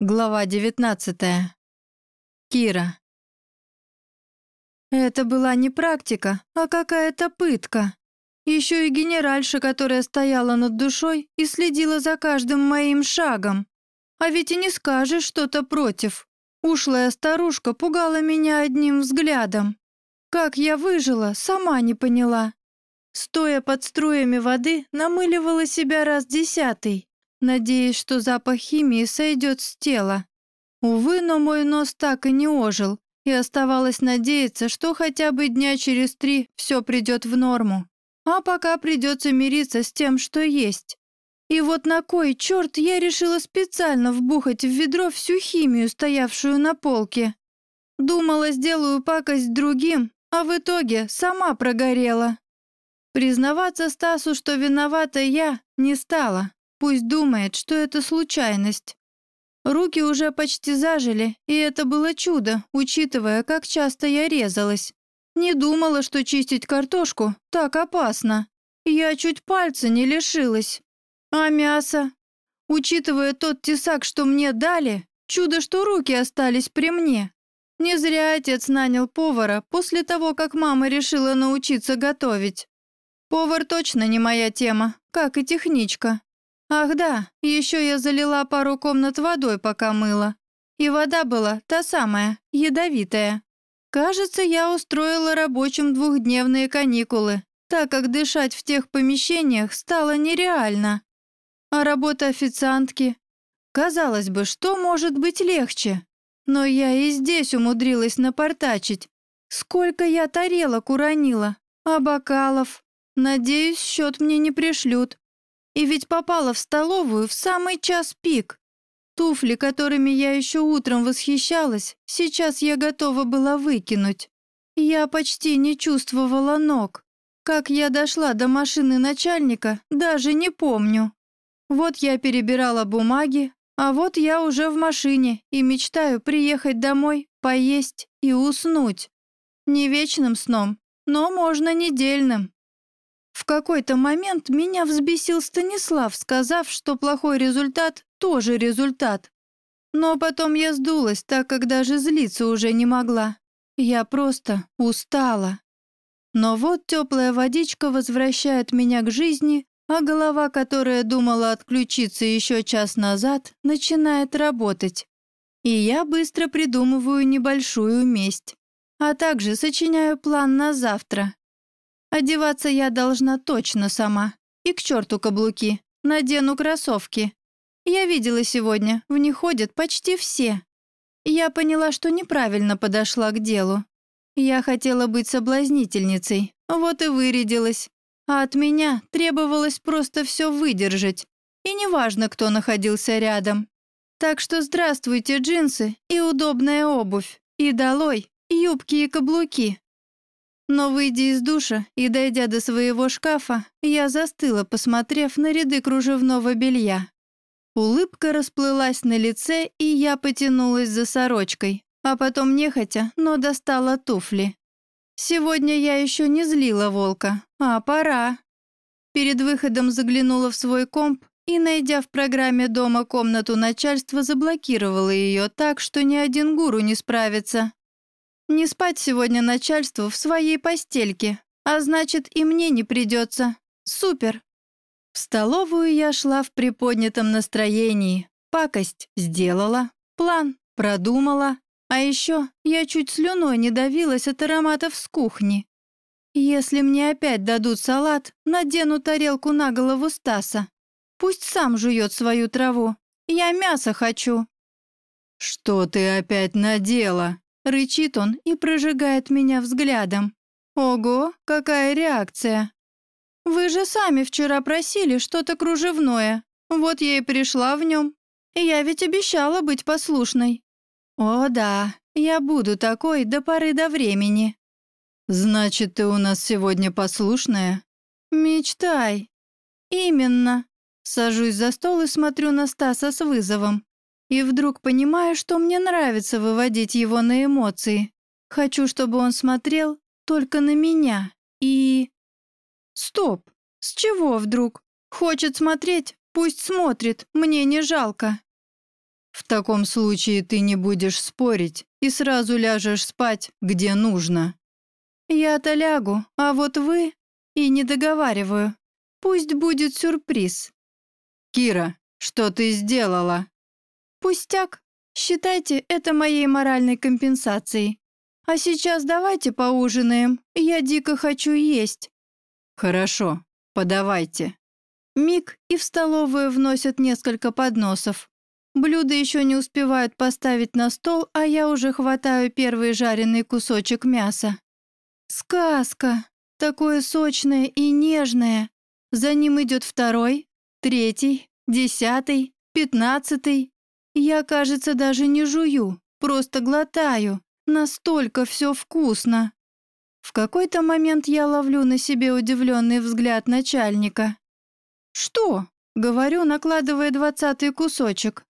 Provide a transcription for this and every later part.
Глава 19. Кира. Это была не практика, а какая-то пытка. Еще и генеральша, которая стояла над душой и следила за каждым моим шагом. А ведь и не скажешь что-то против. Ушлая старушка пугала меня одним взглядом. Как я выжила, сама не поняла. Стоя под струями воды, намыливала себя раз десятый надеясь, что запах химии сойдет с тела. Увы, но мой нос так и не ожил, и оставалось надеяться, что хотя бы дня через три все придет в норму. А пока придется мириться с тем, что есть. И вот на кой черт я решила специально вбухать в ведро всю химию, стоявшую на полке. Думала, сделаю пакость другим, а в итоге сама прогорела. Признаваться Стасу, что виновата я, не стала. Пусть думает, что это случайность. Руки уже почти зажили, и это было чудо, учитывая, как часто я резалась. Не думала, что чистить картошку так опасно. Я чуть пальца не лишилась. А мясо? Учитывая тот тесак, что мне дали, чудо, что руки остались при мне. Не зря отец нанял повара после того, как мама решила научиться готовить. Повар точно не моя тема, как и техничка. Ах да, еще я залила пару комнат водой, пока мыла. И вода была та самая, ядовитая. Кажется, я устроила рабочим двухдневные каникулы, так как дышать в тех помещениях стало нереально. А работа официантки? Казалось бы, что может быть легче? Но я и здесь умудрилась напортачить. Сколько я тарелок уронила, а бокалов? Надеюсь, счет мне не пришлют. И ведь попала в столовую в самый час пик. Туфли, которыми я еще утром восхищалась, сейчас я готова была выкинуть. Я почти не чувствовала ног. Как я дошла до машины начальника, даже не помню. Вот я перебирала бумаги, а вот я уже в машине и мечтаю приехать домой, поесть и уснуть. Не вечным сном, но можно недельным. В какой-то момент меня взбесил Станислав, сказав, что плохой результат тоже результат. Но потом я сдулась, так как даже злиться уже не могла. Я просто устала. Но вот теплая водичка возвращает меня к жизни, а голова, которая думала отключиться еще час назад, начинает работать. И я быстро придумываю небольшую месть. А также сочиняю план на завтра. Одеваться я должна точно сама. И к черту каблуки. Надену кроссовки. Я видела сегодня, в них ходят почти все. Я поняла, что неправильно подошла к делу. Я хотела быть соблазнительницей, вот и вырядилась. А от меня требовалось просто все выдержать. И неважно, кто находился рядом. Так что здравствуйте джинсы и удобная обувь. И долой юбки и каблуки. Но, выйдя из душа и дойдя до своего шкафа, я застыла, посмотрев на ряды кружевного белья. Улыбка расплылась на лице, и я потянулась за сорочкой, а потом нехотя, но достала туфли. Сегодня я еще не злила волка, а пора. Перед выходом заглянула в свой комп и, найдя в программе дома комнату начальства, заблокировала ее так, что ни один гуру не справится. Не спать сегодня начальству в своей постельке, а значит, и мне не придется. Супер! В столовую я шла в приподнятом настроении. Пакость сделала, план продумала, а еще я чуть слюной не давилась от ароматов с кухни. Если мне опять дадут салат, надену тарелку на голову Стаса. Пусть сам жует свою траву. Я мясо хочу. «Что ты опять надела?» Рычит он и прожигает меня взглядом. Ого, какая реакция. Вы же сами вчера просили что-то кружевное. Вот я и пришла в нем. Я ведь обещала быть послушной. О да, я буду такой до поры до времени. Значит, ты у нас сегодня послушная? Мечтай. Именно. Сажусь за стол и смотрю на Стаса с вызовом. И вдруг понимаю, что мне нравится выводить его на эмоции. Хочу, чтобы он смотрел только на меня. И... Стоп! С чего вдруг? Хочет смотреть? Пусть смотрит, мне не жалко. В таком случае ты не будешь спорить и сразу ляжешь спать, где нужно. Я-то лягу, а вот вы... И не договариваю. Пусть будет сюрприз. Кира, что ты сделала? Пустяк. Считайте это моей моральной компенсацией. А сейчас давайте поужинаем. Я дико хочу есть. Хорошо, подавайте. Миг и в столовую вносят несколько подносов. Блюда еще не успевают поставить на стол, а я уже хватаю первый жареный кусочек мяса. Сказка! Такое сочное и нежное. За ним идет второй, третий, десятый, пятнадцатый. Я, кажется, даже не жую, просто глотаю. Настолько все вкусно. В какой-то момент я ловлю на себе удивленный взгляд начальника. «Что?» — говорю, накладывая двадцатый кусочек.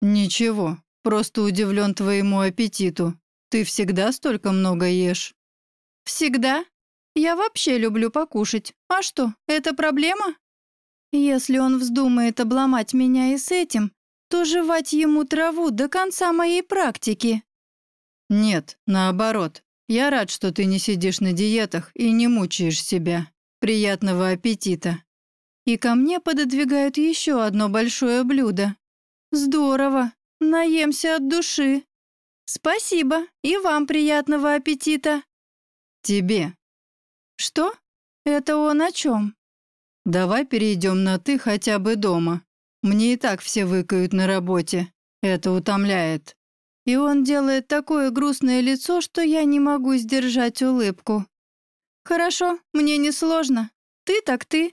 «Ничего, просто удивлен твоему аппетиту. Ты всегда столько много ешь?» «Всегда? Я вообще люблю покушать. А что, это проблема?» «Если он вздумает обломать меня и с этим, то жевать ему траву до конца моей практики». «Нет, наоборот. Я рад, что ты не сидишь на диетах и не мучаешь себя. Приятного аппетита!» И ко мне пододвигают еще одно большое блюдо. Здорово, наемся от души. Спасибо, и вам приятного аппетита. Тебе. Что? Это он о чем? Давай перейдем на «ты» хотя бы дома. Мне и так все выкают на работе. Это утомляет. И он делает такое грустное лицо, что я не могу сдержать улыбку. Хорошо, мне не сложно. Ты так ты.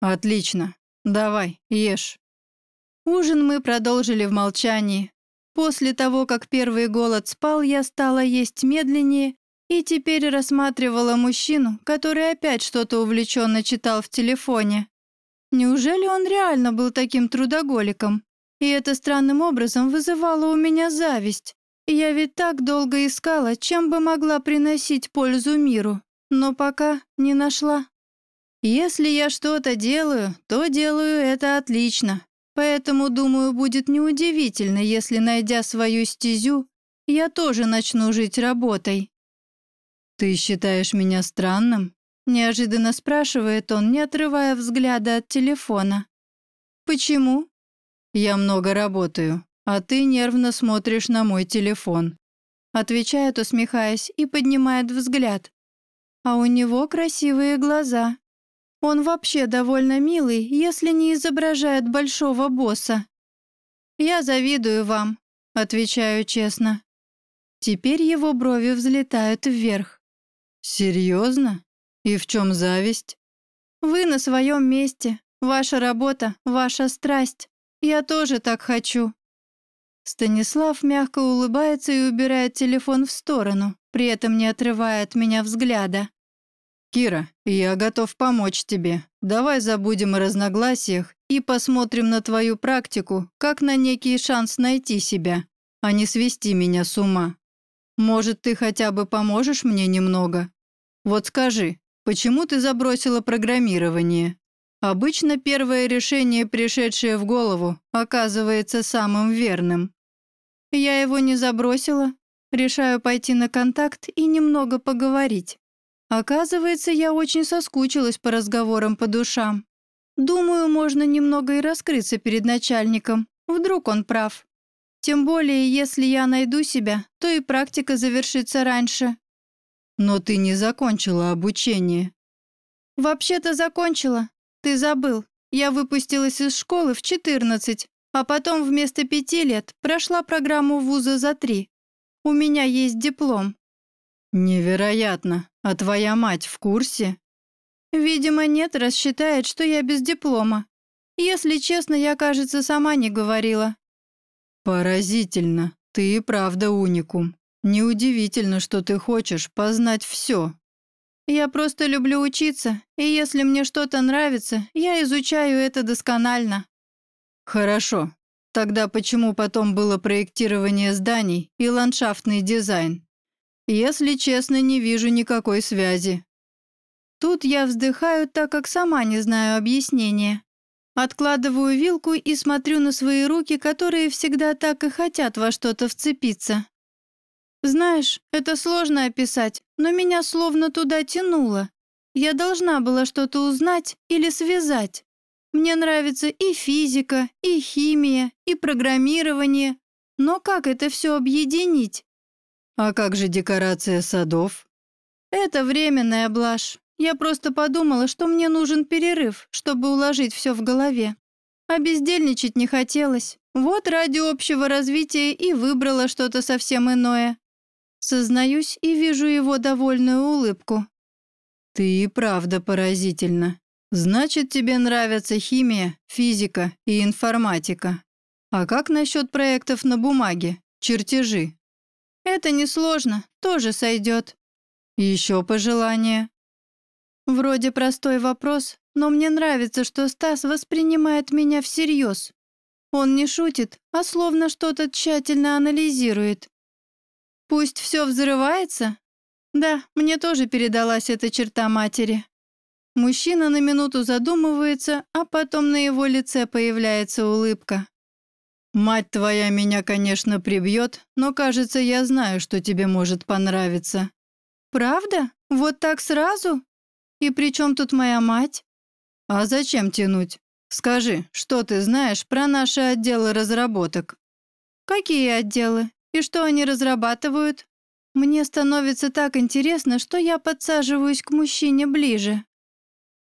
«Отлично. Давай, ешь». Ужин мы продолжили в молчании. После того, как первый голод спал, я стала есть медленнее и теперь рассматривала мужчину, который опять что-то увлеченно читал в телефоне. Неужели он реально был таким трудоголиком? И это странным образом вызывало у меня зависть. Я ведь так долго искала, чем бы могла приносить пользу миру, но пока не нашла. Если я что-то делаю, то делаю это отлично. Поэтому, думаю, будет неудивительно, если, найдя свою стезю, я тоже начну жить работой. «Ты считаешь меня странным?» — неожиданно спрашивает он, не отрывая взгляда от телефона. «Почему?» «Я много работаю, а ты нервно смотришь на мой телефон», — отвечает, усмехаясь, и поднимает взгляд. А у него красивые глаза. Он вообще довольно милый, если не изображает большого босса. «Я завидую вам», — отвечаю честно. Теперь его брови взлетают вверх. «Серьезно? И в чем зависть?» «Вы на своем месте. Ваша работа, ваша страсть. Я тоже так хочу». Станислав мягко улыбается и убирает телефон в сторону, при этом не отрывая от меня взгляда. «Кира, я готов помочь тебе. Давай забудем о разногласиях и посмотрим на твою практику, как на некий шанс найти себя, а не свести меня с ума. Может, ты хотя бы поможешь мне немного? Вот скажи, почему ты забросила программирование? Обычно первое решение, пришедшее в голову, оказывается самым верным. Я его не забросила. Решаю пойти на контакт и немного поговорить. Оказывается, я очень соскучилась по разговорам по душам. Думаю, можно немного и раскрыться перед начальником. Вдруг он прав. Тем более, если я найду себя, то и практика завершится раньше. Но ты не закончила обучение. Вообще-то закончила. Ты забыл. Я выпустилась из школы в 14, а потом вместо пяти лет прошла программу вуза за три. У меня есть диплом. Невероятно. А твоя мать в курсе? Видимо, нет, раз считает, что я без диплома. Если честно, я, кажется, сама не говорила. Поразительно. Ты и правда уникум. Неудивительно, что ты хочешь познать все. Я просто люблю учиться, и если мне что-то нравится, я изучаю это досконально. Хорошо. Тогда почему потом было проектирование зданий и ландшафтный дизайн? Если честно, не вижу никакой связи. Тут я вздыхаю, так как сама не знаю объяснения. Откладываю вилку и смотрю на свои руки, которые всегда так и хотят во что-то вцепиться. Знаешь, это сложно описать, но меня словно туда тянуло. Я должна была что-то узнать или связать. Мне нравится и физика, и химия, и программирование. Но как это все объединить? А как же декорация садов? Это временная блажь. Я просто подумала, что мне нужен перерыв, чтобы уложить все в голове. А бездельничать не хотелось. Вот ради общего развития и выбрала что-то совсем иное. Сознаюсь и вижу его довольную улыбку. «Ты и правда поразительно. Значит, тебе нравятся химия, физика и информатика. А как насчет проектов на бумаге, чертежи?» «Это несложно, тоже сойдет». «Еще пожелания?» Вроде простой вопрос, но мне нравится, что Стас воспринимает меня всерьез. Он не шутит, а словно что-то тщательно анализирует. Пусть все взрывается? Да, мне тоже передалась эта черта матери. Мужчина на минуту задумывается, а потом на его лице появляется улыбка. «Мать твоя меня, конечно, прибьет, но, кажется, я знаю, что тебе может понравиться». «Правда? Вот так сразу? И при чем тут моя мать?» «А зачем тянуть? Скажи, что ты знаешь про наши отделы разработок?» «Какие отделы? И что они разрабатывают? Мне становится так интересно, что я подсаживаюсь к мужчине ближе.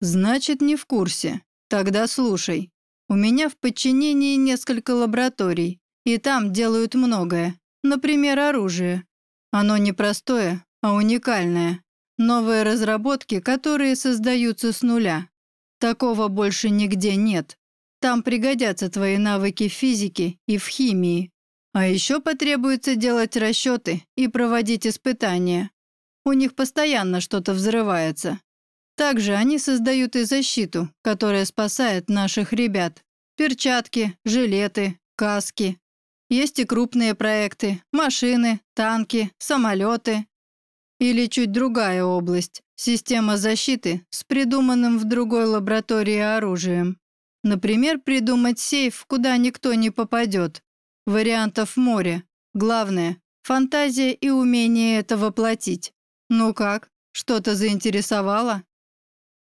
Значит, не в курсе. Тогда слушай. У меня в подчинении несколько лабораторий, и там делают многое. Например, оружие. Оно не простое, а уникальное. Новые разработки, которые создаются с нуля. Такого больше нигде нет. Там пригодятся твои навыки в физике и в химии. А еще потребуется делать расчеты и проводить испытания. У них постоянно что-то взрывается. Также они создают и защиту, которая спасает наших ребят. Перчатки, жилеты, каски. Есть и крупные проекты, машины, танки, самолеты. Или чуть другая область – система защиты с придуманным в другой лаборатории оружием. Например, придумать сейф, куда никто не попадет, Вариантов море. Главное — фантазия и умение это воплотить. Ну как, что-то заинтересовало?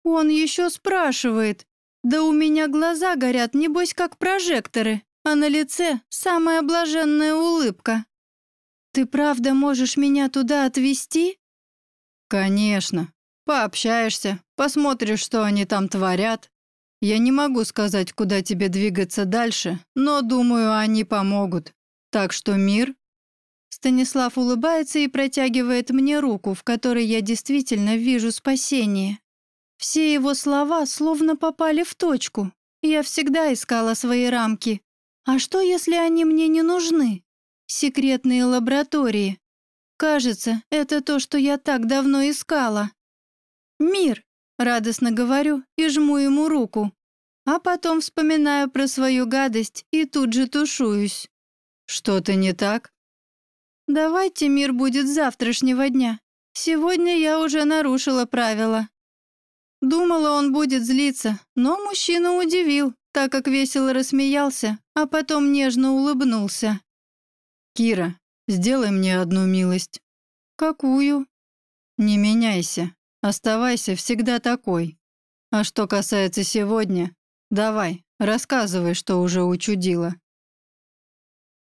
Он еще спрашивает. Да у меня глаза горят, небось, как прожекторы, а на лице самая блаженная улыбка. Ты правда можешь меня туда отвезти? Конечно. Пообщаешься, посмотришь, что они там творят, я не могу сказать, куда тебе двигаться дальше, но, думаю, они помогут. Так что мир...» Станислав улыбается и протягивает мне руку, в которой я действительно вижу спасение. Все его слова словно попали в точку. Я всегда искала свои рамки. А что, если они мне не нужны? Секретные лаборатории. Кажется, это то, что я так давно искала. Мир, Радостно говорю и жму ему руку. А потом вспоминаю про свою гадость и тут же тушуюсь. Что-то не так? Давайте мир будет завтрашнего дня. Сегодня я уже нарушила правила. Думала, он будет злиться, но мужчина удивил, так как весело рассмеялся, а потом нежно улыбнулся. «Кира, сделай мне одну милость». «Какую?» «Не меняйся. Оставайся всегда такой. А что касается сегодня, давай, рассказывай, что уже учудила.